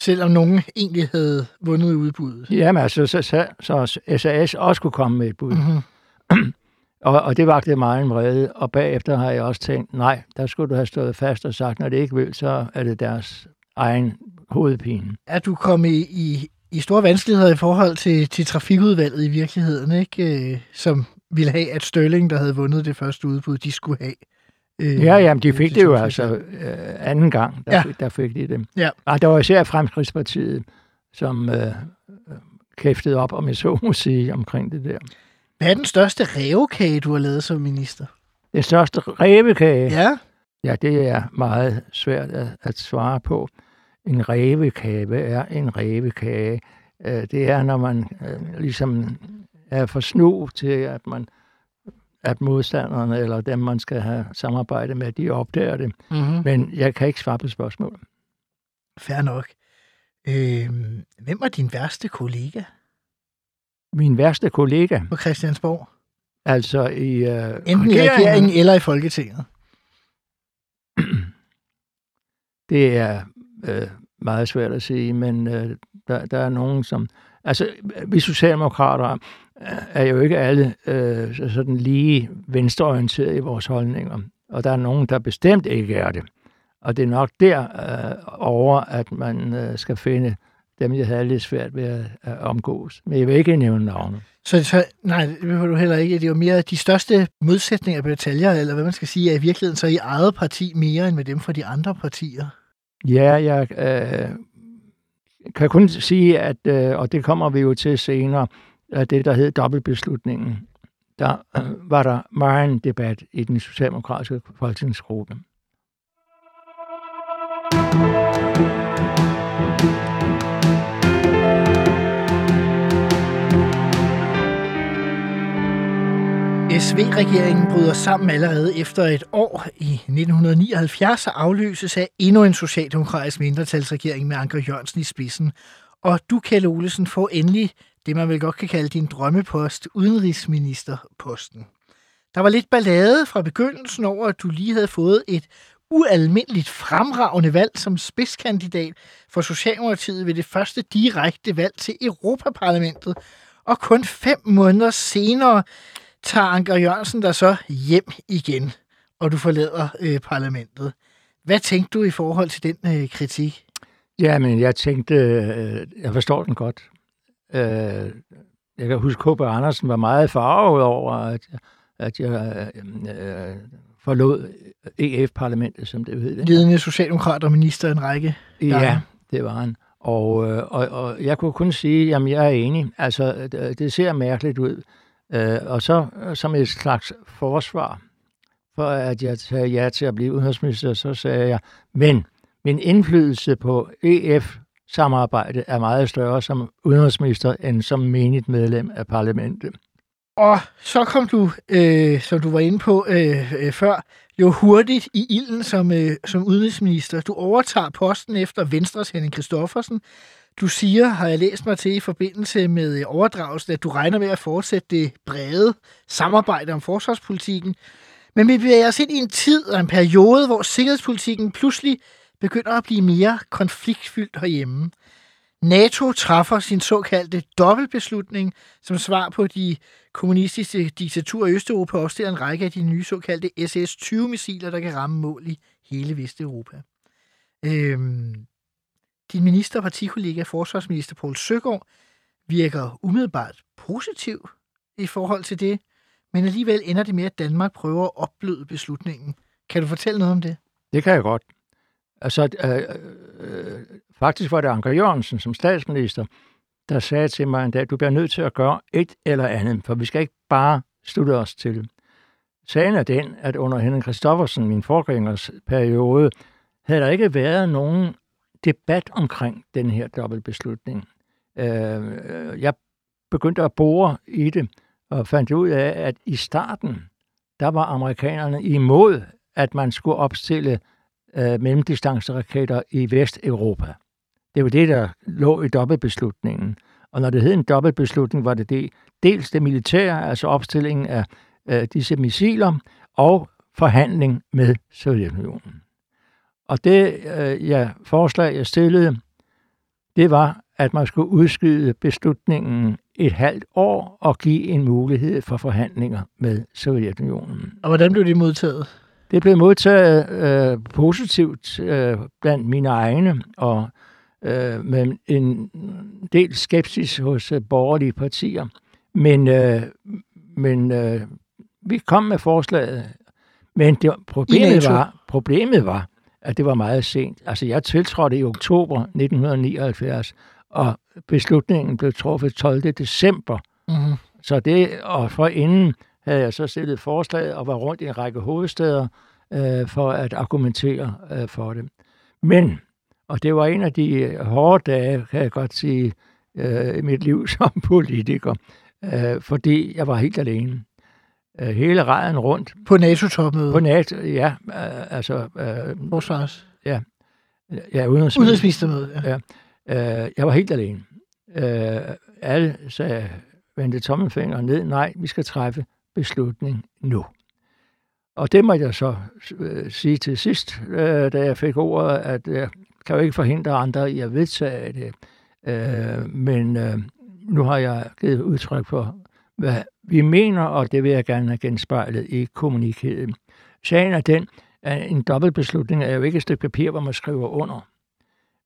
Selvom nogen egentlig havde vundet udbuddet. Jamen altså, så, så, så SAS også kunne komme med et bud. Mm-hmm. Og, og det vagte meget en vrede. Og bagefter har jeg også tænkt, nej, der skulle du have stået fast og sagt, når det ikke vil, så er det deres egen hovedpine. Er du kommet i, i, i store vanskeligheder i forhold til, til trafikudvalget i virkeligheden, ikke? Øh, som ville have, at Størling, der havde vundet det første udbud, de skulle have. Øh, Ja, jamen, de fik det jo altså øh, anden gang, der, Ja. fik, der fik de det. Ja. Og der var især Fremskridspartiet, som øh, øh, kæftede op, om jeg så må sige, omkring det der. Hvad er den største rævekage, du har lavet som minister? Den største rævekage, Ja. Ja, det er meget svært at, at svare på. En rævekage, hvad er en rævekage? Øh, Det er, når man øh, ligesom er for snu til, at man at modstanderne eller dem, man skal have samarbejde med, de opdager det. Mm-hmm. Men jeg kan ikke svare på spørgsmål. Fair nok. Øh, hvem var din værste kollega Min værste kollega, på Christiansborg? altså i øh, Enten i regeringen eller i Folketinget. Det er øh, meget svært at sige, men øh, der, der er nogen, som... Altså, vi socialdemokrater er jo ikke alle øh, så- sådan lige venstreorienterede i vores holdninger. Og der er nogen, der bestemt ikke er det. Og det er nok der øh, over, at man øh, skal finde dem, jeg havde lidt svært ved at, at omgås. Men jeg vil ikke nævne navne. Så, så nej, det vil du heller ikke. Det er jo mere de største modsætninger på detaljer, eller hvad man skal sige, er i virkeligheden så i eget parti mere end med dem fra de andre partier. Ja, jeg øh, kan kun sige, at, øh, og det kommer vi jo til senere, af det, der hed dobbeltbeslutningen, der øh, var der meget en debat i den socialdemokratiske folketingsgruppe. SV-regeringen bryder sammen allerede efter et år i 1979 og afløses af endnu en socialdemokratisk mindretalsregering med Anker Jørgensen i spidsen. Og du, Kjell Olesen, får endelig det, man vel godt kan kalde din drømmepost, udenrigsministerposten. Der var lidt ballade fra begyndelsen over, at du lige havde fået et ualmindeligt fremragende valg som spidskandidat for Socialdemokratiet ved det første direkte valg til Europaparlamentet. Og kun fem måneder senere tager Anker Jørgensen der så hjem igen, og du forlader øh, parlamentet. Hvad tænkte du i forhold til den øh, kritik? Jamen, jeg tænkte, øh, jeg forstår den godt. Øh, jeg kan huske, at. Andersen var meget farvet over, at, at jeg øh, forlod EF-parlamentet, som det hed. Ledende socialdemokrat og minister en række gange. Ja, det var han. Og, øh, og, og jeg kunne kun sige, at jeg er enig. Altså, det, det ser mærkeligt ud. Øh, og så som et slags forsvar for, at jeg sagde ja til at blive udenrigsminister, så sagde jeg, men min indflydelse på samarbejde er meget større som udenrigsminister end som menigt medlem af parlamentet. Og så kom du, øh, som du var inde på øh, øh, før, jo hurtigt i ilden som, øh, som udenrigsminister. Du overtager posten efter Venstres Henning Christoffersen, du siger, har jeg læst mig til i forbindelse med øh, overdragelsen, at du regner med at fortsætte det brede samarbejde om forsvarspolitikken. Men vi bevæger os ind i en tid og en periode, hvor sikkerhedspolitikken pludselig begynder at blive mere konfliktfyldt herhjemme. NATO træffer sin såkaldte dobbeltbeslutning som svar på de kommunistiske diktaturer i Østeuropa og opstiller en række af de nye såkaldte SS-20-missiler, der kan ramme mål i hele Vesteuropa. Øhm, din minister og partikollega, forsvarsminister Poul Søgaard, virker umiddelbart positiv i forhold til det, men alligevel ender det med, at Danmark prøver at opbløde beslutningen. Kan du fortælle noget om det? Det kan jeg godt. Altså, øh, øh, faktisk var det Anker Jørgensen som statsminister, der sagde til mig en dag, du bliver nødt til at gøre et eller andet, for vi skal ikke bare slutte os til. Sagen er den, at under Henrik Christoffersen, min forgængers periode, havde der ikke været nogen debat omkring den her dobbeltbeslutning. Øh, jeg begyndte at bore i det, og fandt ud af, at i starten, der var amerikanerne imod, at man skulle opstille øh, mellemdistanceraketter i Vesteuropa. Det var det, der lå i dobbeltbeslutningen. Og når det hed en dobbeltbeslutning, var det, det dels det militære, altså opstillingen af øh, disse missiler, og forhandling med Sovjetunionen. Og det øh, ja, forslag, jeg stillede, det var, at man skulle udskyde beslutningen et halvt år og give en mulighed for forhandlinger med Sovjetunionen. Og hvordan blev det modtaget? Det blev modtaget øh, positivt øh, blandt mine egne, og øh, med en del skepsis hos øh, borgerlige partier. Men, øh, men øh, vi kom med forslaget, men det, problemet, var, problemet var, at det var meget sent. Altså, jeg tiltrådte i oktober 1979, og beslutningen blev truffet 12. december. Mm-hmm. Så det, og for inden havde jeg så stillet forslag og var rundt i en række hovedsteder øh, for at argumentere øh, for det. Men, og det var en af de hårde dage, kan jeg godt sige, øh, i mit liv som politiker, øh, fordi jeg var helt alene øh, hele ræden rundt. På NATO-topmødet? På NATO, ja. Øh, altså, øh, Forsvars? Ja. Ja, udenrigsminister. Udenrigsministermødet, ja. ja. Øh, jeg var helt alene. Øh, alle sagde, vendte tommelfingeren ned. Nej, vi skal træffe beslutning nu. Og det må jeg så øh, sige til sidst, øh, da jeg fik ordet, at jeg kan jo ikke forhindre andre i at vedtage det. Øh, men øh, nu har jeg givet udtryk for, hvad vi mener, og det vil jeg gerne have genspejlet i kommunikeret. Sagen er den, at en dobbeltbeslutning er jo ikke et stykke papir, hvor man skriver under.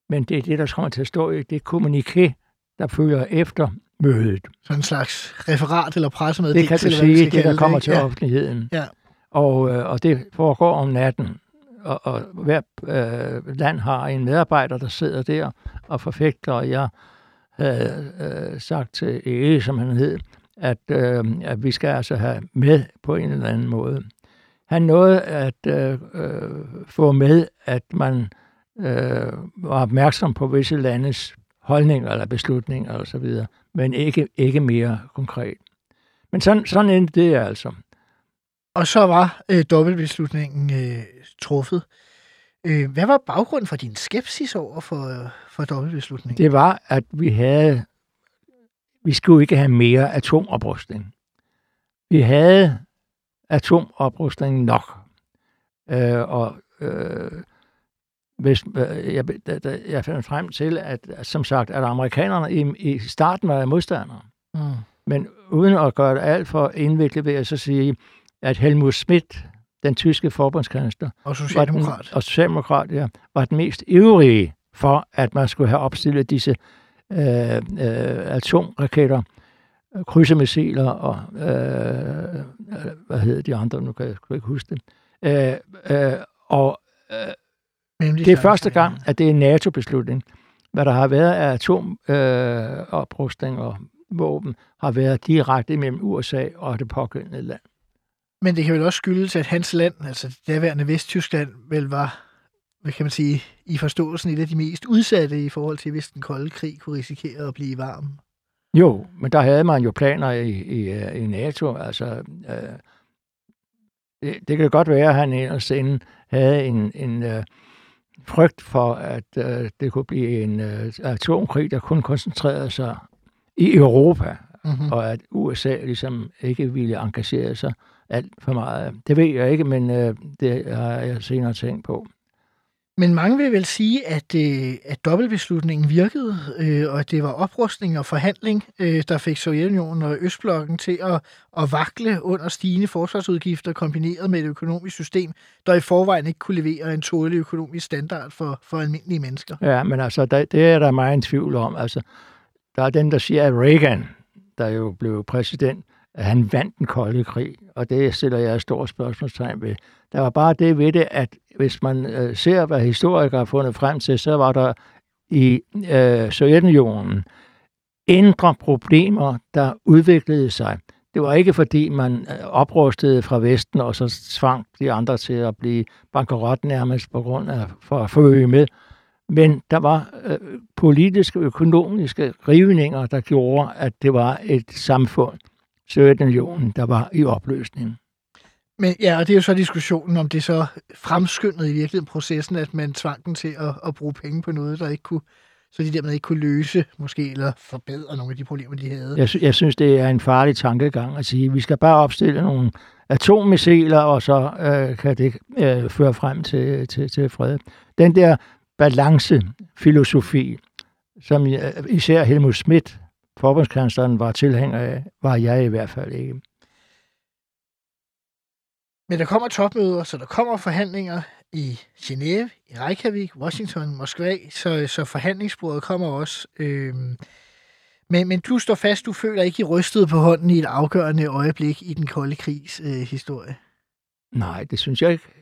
Men det er det, der kommer til at stå i det kommuniké, der følger efter mødet. Sådan en slags referat eller pressemeddelelse. Det kan du sige, det der kommer ikke? til ja. offentligheden. Ja. Og, øh, og det foregår om natten. Og, og hver øh, land har en medarbejder, der sidder der og forfægter, og jeg havde øh, sagt til Ege, som han hed, at, øh, at vi skal altså have med på en eller anden måde. Han nåede at øh, øh, få med, at man øh, var opmærksom på visse landes holdninger eller beslutninger osv., men ikke, ikke mere konkret. Men sådan, sådan endte det altså. Og så var øh, dobbeltbeslutningen øh, truffet. Øh, hvad var baggrunden for din skepsis over for, for dobbeltbeslutningen? Det var, at vi havde, vi skulle ikke have mere atomoprustning. Vi havde atomoprustning nok. Øh, og øh, hvis, øh, jeg, da, da, jeg fandt frem til, at som sagt, at amerikanerne i, i starten var modstandere. Mm. Men uden at gøre det alt for indviklet, vil jeg så sige, at Helmut Schmidt, den tyske forbundskansler, Og var socialdemokrat. den, og socialdemokrat, ja, var den mest ivrige for, at man skulle have opstillet disse øh, øh, atomraketter, krydsemissiler og, øh, øh, hvad hedder de andre, nu kan jeg sgu ikke huske det. Øh, øh, og øh, Det er første gang, at det er en NATO-beslutning. Hvad der har været af atomoprustning øh, og våben, har været direkte mellem USA og det pågældende land. Men det kan vel også skyldes, at hans land, altså det daværende Vesttyskland, vel var, hvad kan man sige, i forståelsen et af de mest udsatte i forhold til, hvis den kolde krig kunne risikere at blive varm. Jo, men der havde man jo planer i, i, i NATO. Altså, øh, det, det kan godt være, at han inderst inde havde en, en øh, frygt for, at øh, det kunne blive en øh, atomkrig, der kun koncentrerede sig i Europa, Mm-hmm. og at USA ligesom ikke ville engagere sig alt for meget. Det ved jeg ikke, men øh, det har jeg senere tænkt på. Men mange vil vel sige, at, øh, at dobbeltbeslutningen virkede, øh, og at det var oprustning og forhandling, øh, der fik Sovjetunionen og Østblokken til at, at vakle under stigende forsvarsudgifter, kombineret med et økonomisk system, der i forvejen ikke kunne levere en tålig økonomisk standard for, for almindelige mennesker. Ja, men altså, der, det er der meget en tvivl om. Altså, der er dem, der siger, at Reagan, der jo blev præsident, at han vandt den kolde krig, og det stiller jeg et stort spørgsmålstegn ved. Der var bare det ved det, at hvis man øh, ser, hvad historikere har fundet frem til, så var der i øh, Sovjetunionen indre problemer, der udviklede sig. Det var ikke fordi, man øh, oprustede fra Vesten, og så tvang de andre til at blive bankerot nærmest på grund af for at følge med. Men der var øh, politiske og økonomiske rivninger, der gjorde, at det var et samfund, Sovjetunionen, der var i opløsning. Men ja, og det er jo så diskussionen, om det så fremskyndede i virkeligheden processen, at man tvang dem til at, at bruge penge på noget, der ikke kunne, så de dermed ikke kunne løse, måske, eller forbedre nogle af de problemer, de havde. Jeg, jeg synes, det er en farlig tankegang at sige, at vi skal bare opstille nogle atommissiler, og så øh, kan det øh, føre frem til, til, til fred. Den der balancefilosofi, som øh, især Helmut Schmidt, forbundskansleren, var tilhænger af, var jeg i hvert fald ikke. Men der kommer topmøder, så der kommer forhandlinger i Genève, i Reykjavik, Washington, Moskva, så, så forhandlingsbordet kommer også. Øhm, men, men du står fast, du føler ikke, I rystede på hånden i et afgørende øjeblik i den kolde krigs øh, historie. Nej, det synes jeg ikke.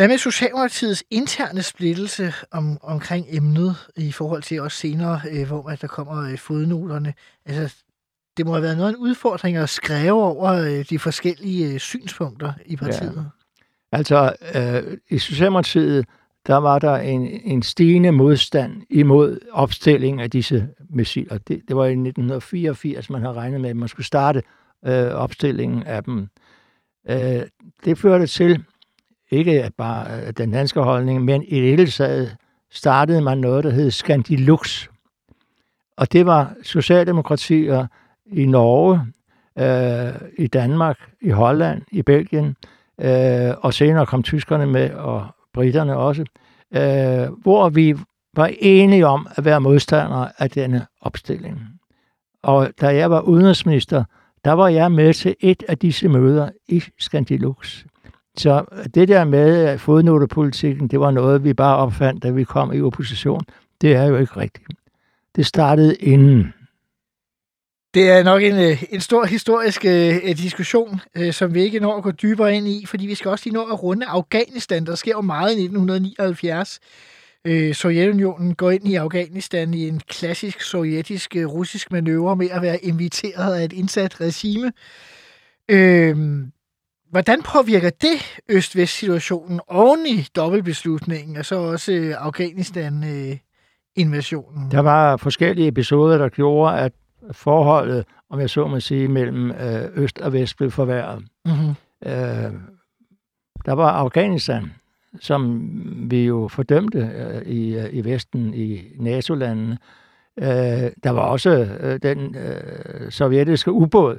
Hvad med Socialdemokratiets interne splittelse om, omkring emnet i forhold til også senere, øh, hvor at der kommer øh, fodnoterne? Altså, det må have været noget af en udfordring at skrive over øh, de forskellige øh, synspunkter i partiet. Ja. Altså, øh, i Socialdemokratiet, der var der en, en stigende modstand imod opstilling af disse missiler. Det, det var i 1984, man havde regnet med, at man skulle starte øh, opstillingen af dem. Øh, det førte til, ikke bare øh, den danske holdning, men i det hele taget startede man noget, der hed Skandilux. Og det var socialdemokratier øh, i Norge, øh, i Danmark, i Holland, i Belgien, øh, og senere kom tyskerne med, og britterne også, øh, hvor vi var enige om at være modstandere af denne opstilling. Og da jeg var udenrigsminister, der var jeg med til et af disse møder i Skandilux. Så det der med fodnotepolitikken, det var noget, vi bare opfandt, da vi kom i opposition. Det er jo ikke rigtigt. Det startede inden. Det er nok en, øh, en stor historisk øh, øh, diskussion, øh, som vi ikke når at gå dybere ind i, fordi vi skal også lige nå at runde Afghanistan. Der sker jo meget i 1979. Øh, Sovjetunionen går ind i Afghanistan i en klassisk sovjetisk-russisk øh, manøvre med at være inviteret af et indsat regime. Øh, hvordan påvirker det øst-vest-situationen oven i dobbeltbeslutningen, og så også øh, Afghanistan-invasionen? Der var forskellige episoder, der gjorde, at forholdet, om jeg så må sige, mellem øh, øst og vest blev forværret. Mm-hmm. Øh, der var Afghanistan, som vi jo fordømte øh, i, øh, i Vesten, i NATO-landene. Øh, der var også øh, den øh, sovjetiske ubåd,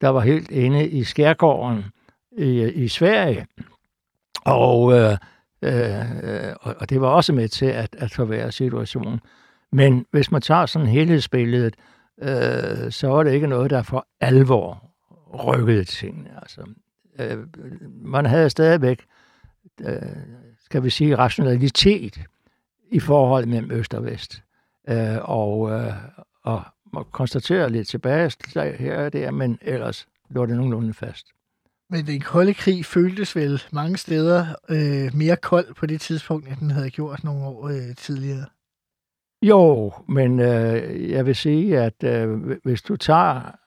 der var helt inde i skærgården i, i Sverige. Og, øh, øh, og det var også med til at, at forværre situationen. Men hvis man tager sådan helhedsbilledet, øh, så var det ikke noget, der for alvor rykkede tingene. Altså, øh, man havde stadigvæk, øh, skal vi sige, rationalitet i forholdet mellem øst og vest. Øh, og, øh, og man konstatere lidt tilbage her og der, men ellers lå det nogenlunde fast. Men den kolde krig føltes vel mange steder øh, mere kold på det tidspunkt, end den havde gjort nogle år øh, tidligere. Jo, men øh, jeg vil sige, at øh, hvis du tager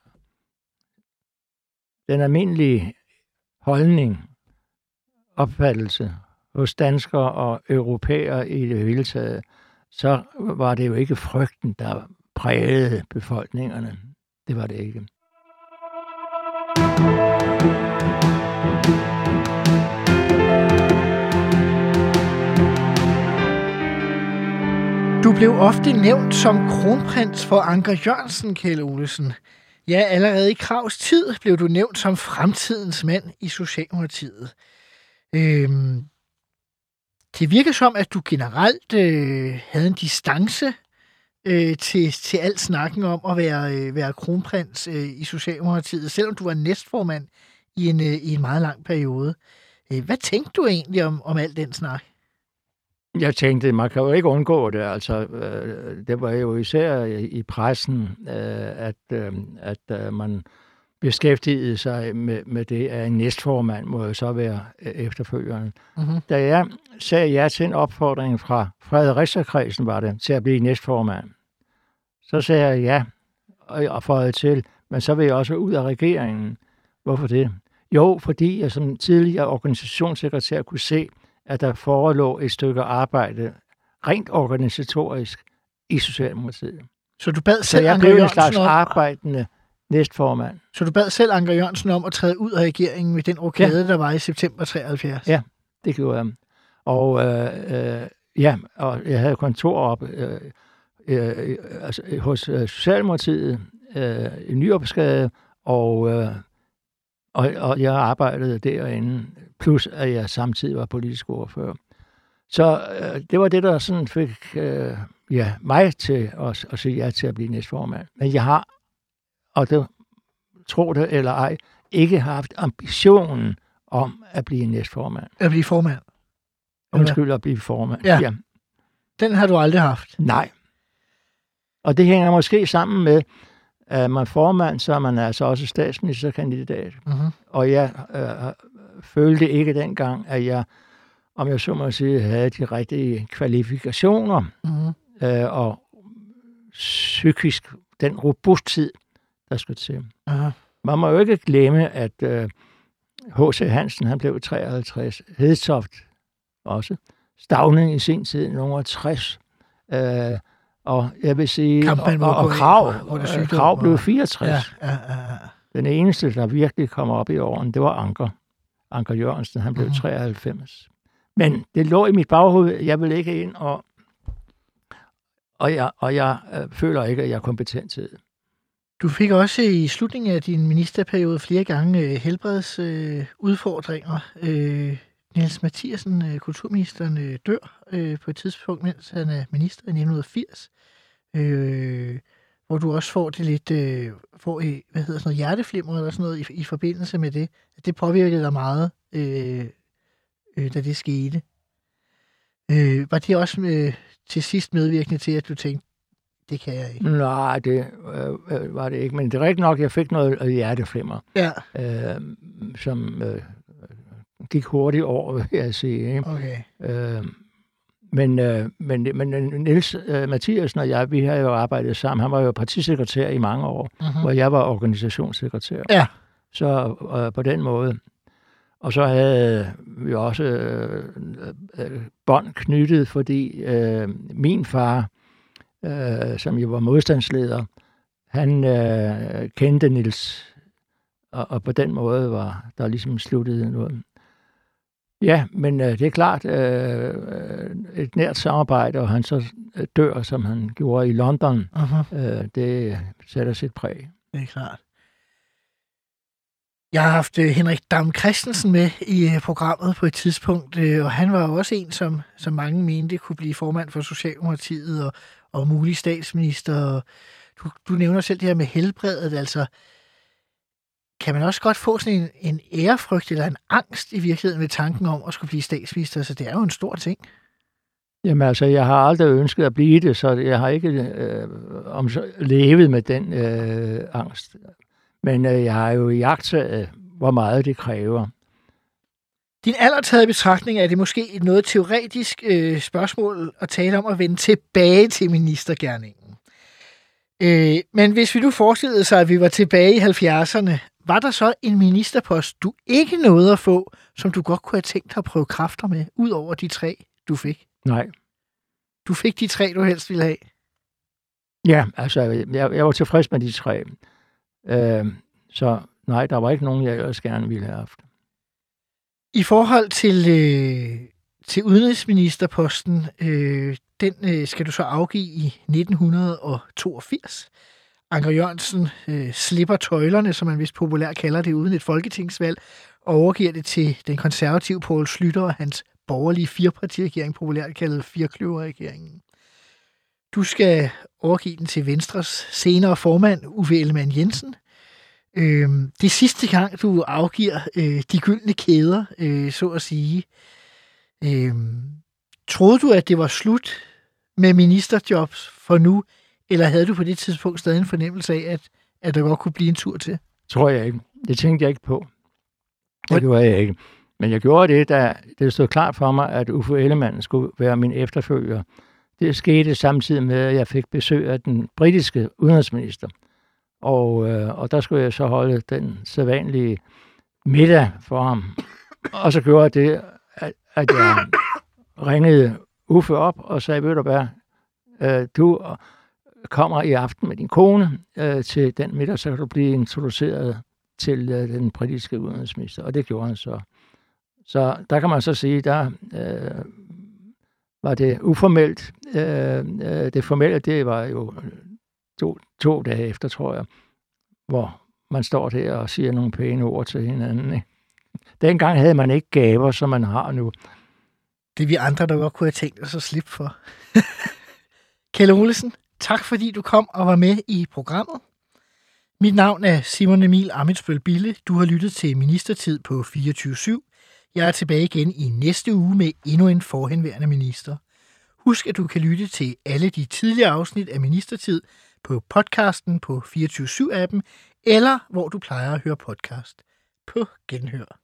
den almindelige holdning, opfattelse hos danskere og europæere i det hele taget, så var det jo ikke frygten, der prægede befolkningerne. Det var det ikke. Du blev ofte nævnt som kronprins for Anker Jørgensen, Kjell Olesen. Ja, allerede i Kravs tid blev du nævnt som fremtidens mand i Socialdemokratiet. Øhm, det virker som, at du generelt øh, havde en distance øh, til, til alt snakken om at være, øh, være kronprins øh, i Socialdemokratiet, selvom du var næstformand i en, øh, i en meget lang periode. Øh, hvad tænkte du egentlig om, om al den snak? Jeg tænkte, man kan jo ikke undgå det. Altså, øh, det var jo især i, pressen, øh, at, øh, at man beskæftigede sig med, med det, at en næstformand må jo så være efterfølgeren. Mm-hmm. Da jeg sagde ja til en opfordring fra Frederikserkredsen, var det, til at blive næstformand, så sagde jeg ja, og jeg føjede til, men så vil jeg også ud af regeringen. Hvorfor det? Jo, fordi jeg som tidligere organisationssekretær kunne se, at der forelå et stykke arbejde rent organisatorisk i Socialdemokratiet. Så du bad Så selv jeg Anker blev en slags om, arbejdende næstformand. så du bad selv Anker Jørgensen om at træde ud af regeringen med den rokade, ja. der var i september 73? Ja. Det gjorde jeg. Og øh, øh, ja, og jeg havde kontor op øh, øh, altså, hos øh, Socialdemokratiet øh, i Nyopskade, og, øh, og, og jeg arbejdede derinde, plus at jeg samtidig var politisk ordfører. Så øh, det var det, der sådan fik øh, ja, mig til at, at sige ja til at blive næstformand. Men jeg har, og det tro det eller ej, ikke haft ambitionen om at blive næstformand. At blive formand? Undskyld at blive formand. Ja. ja. Den har du aldrig haft? Nej. Og det hænger måske sammen med, at man er formand, så er man altså også statsministerkandidat. Mm-hmm. Og jeg øh, følte ikke dengang, at jeg, om jeg så må sige, havde de rigtige kvalifikationer Mm-hmm. øh, og psykisk den robusthed, der skulle til. Aha. Man må jo ikke glemme, at H.C. Hansen han blev 53, Hedtoft også, Stavning i sin tid, nummer 60, øh, og jeg vil sige, Kampmann og, og, og Krav, øh, sygdom Krav blev og- 64. Ja, ja, ja, ja. Den eneste, der virkelig kom op i åren, det var Anker. Anker Jørgensen, han blev Mhm. 93. Men det lå i mit baghoved, jeg vil ikke ind, og, og jeg, og jeg øh, føler ikke, at jeg er kompetent til det. Du fik også i slutningen af din ministerperiode flere gange øh, helbredsudfordringer. Øh, udfordringer. øh, Niels Mathiasen, øh, kulturministeren, øh, dør øh, på et tidspunkt, mens han er minister i 1980. Øh, hvor du også får det lidt, øh, får, øh, hvad hedder sådan noget, hjerteflimmer eller sådan noget i, i forbindelse med det. Det påvirkede dig meget øh, øh, da det skete. Øh, var det også øh, til sidst medvirkende til, at du tænkte, det kan jeg ikke? Nej, det øh, øh, var det ikke. Men det er rigtigt nok, jeg fik noget hjerteflimmer, Ja, øh, som øh, gik hurtigt over, vil jeg sige. Ikke? okay. Øh, men, øh, men, men Niels øh, Mathiasen og jeg, vi har jo arbejdet sammen. Han var jo partisekretær i mange år, Mhm. hvor jeg var organisationssekretær. Ja. Så øh, på den måde. Og så havde vi også øh, øh, bånd knyttet, fordi øh, min far, øh, som jo var modstandsleder, han øh, kendte Nils, og, og på den måde var der ligesom sluttet noget. Ja, men øh, det er klart, øh, øh, et nært samarbejde, og han så øh, dør, som han gjorde i London, Uh-huh. øh, det sætter sit præg. Det er klart. Jeg har haft øh, Henrik Dam Christensen med i programmet på et tidspunkt, og han var jo også en, som, som mange mente kunne blive formand for Socialdemokratiet og, og mulig statsminister. Du, du nævner selv det her med helbredet, altså kan man også godt få sådan en, en ærefrygt eller en angst i virkeligheden med tanken om at skulle blive statsminister, så det er jo en stor ting. Jamen altså, jeg har aldrig ønsket at blive det, så jeg har ikke øh, om, levet med den øh, angst. Men øh, jeg har jo jagtet, hvor meget det kræver. Din alder taget i betragtning er det måske et noget teoretisk øh, spørgsmål at tale om at vende tilbage til ministergærningen. Øh, men hvis vi nu forestillede sig, at vi var tilbage i 70'erne, var der så en ministerpost, du ikke nåede at få, som du godt kunne have tænkt dig at prøve kræfter med, ud over de tre, du fik? Nej. Du fik de tre, du helst ville have. Ja, altså, jeg, jeg var tilfreds med de tre. Øh, så nej, der var ikke nogen, jeg ellers gerne ville have haft. I forhold til, øh, til udenrigsministerposten, øh, den øh, skal du så afgive i 1982. Anker Jørgensen øh, slipper tøjlerne, som man vist populært kalder det, uden et folketingsvalg, og overgiver det til den konservative Poul Slytter og hans borgerlige firepartiregering, populært kaldet Firkløverregeringen. Du skal overgive den til Venstres senere formand, Uffe Ellemann Jensen. Øh, det er sidste gang, du afgiver øh, de gyldne kæder, øh, så at sige. Øh, troede du, at det var slut med ministerjobs for nu, eller havde du på det tidspunkt stadig en fornemmelse af, at, at der godt kunne blive en tur til? Tror jeg ikke. Det tænkte jeg ikke på. Det gjorde jeg ikke. Men jeg gjorde det, da det stod klart for mig, at Uffe Ellemann skulle være min efterfølger. Det skete samtidig med, at jeg fik besøg af den britiske udenrigsminister. Og, øh, og der skulle jeg så holde den sædvanlige middag for ham. Og så gjorde jeg det, at, at jeg ringede Uffe op og sagde, ved du hvad, øh, du kommer i aften med din kone øh, til den middag, så kan du blive introduceret til øh, den britiske udenrigsminister. Og det gjorde han så. Så der kan man så sige, der øh, var det uformelt. Øh, øh, det formelle, det var jo to, to dage efter, tror jeg, hvor man står der og siger nogle pæne ord til hinanden. Ikke? Dengang havde man ikke gaver, som man har nu. Det er vi andre, der godt kunne have tænkt os at slippe for. Kjell Olesen, tak fordi du kom og var med i programmet. Mit navn er Simon Emil Amitsbøl Bille. Du har lyttet til Ministertid på 24-7. Jeg er tilbage igen i næste uge med endnu en forhenværende minister. Husk, at du kan lytte til alle de tidligere afsnit af Ministertid på podcasten på 24-7-appen, eller hvor du plejer at høre podcast. På genhør.